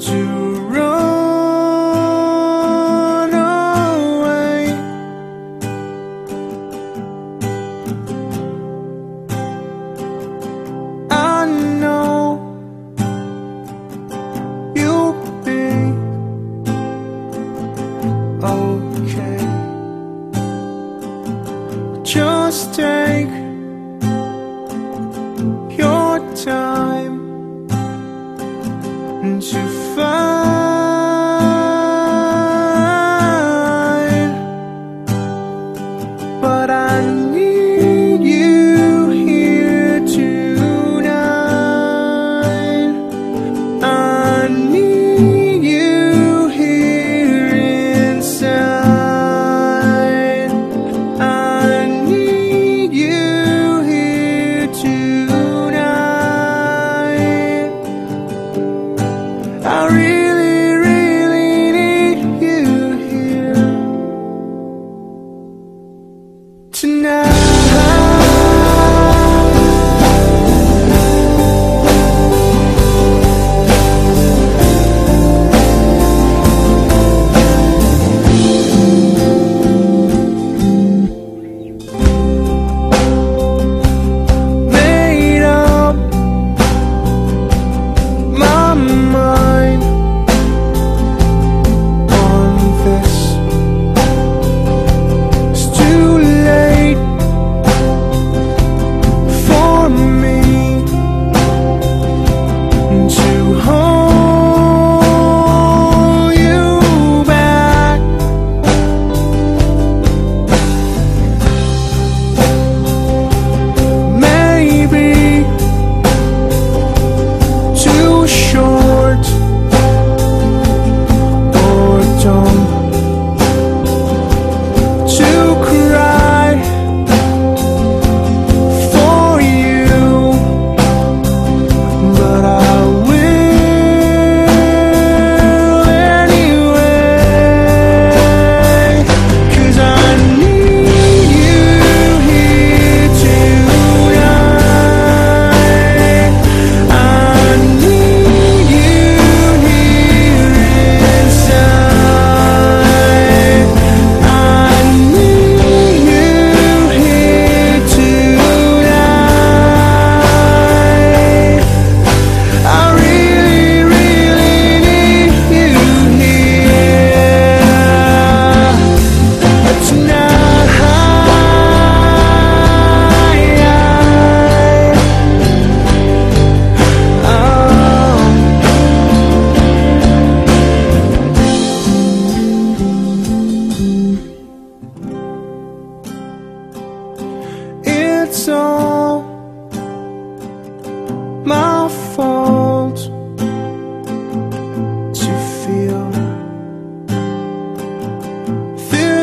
to run away. I know you'll be okay. Just take. find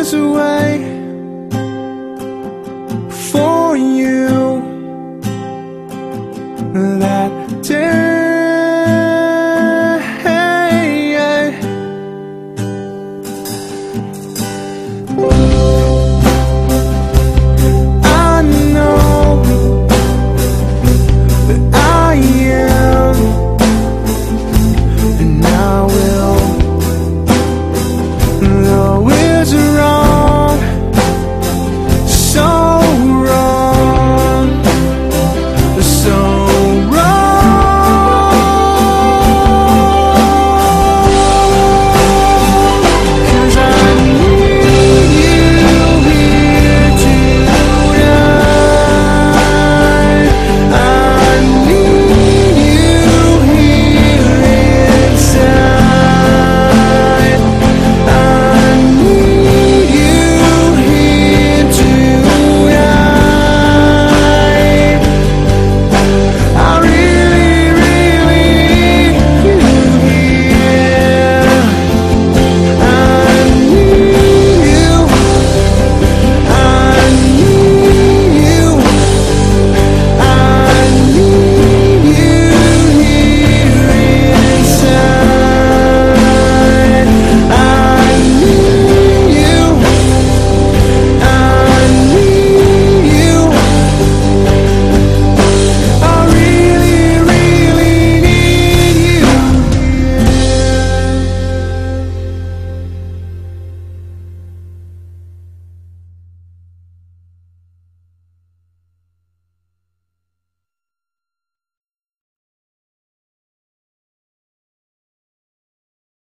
was a way for you that.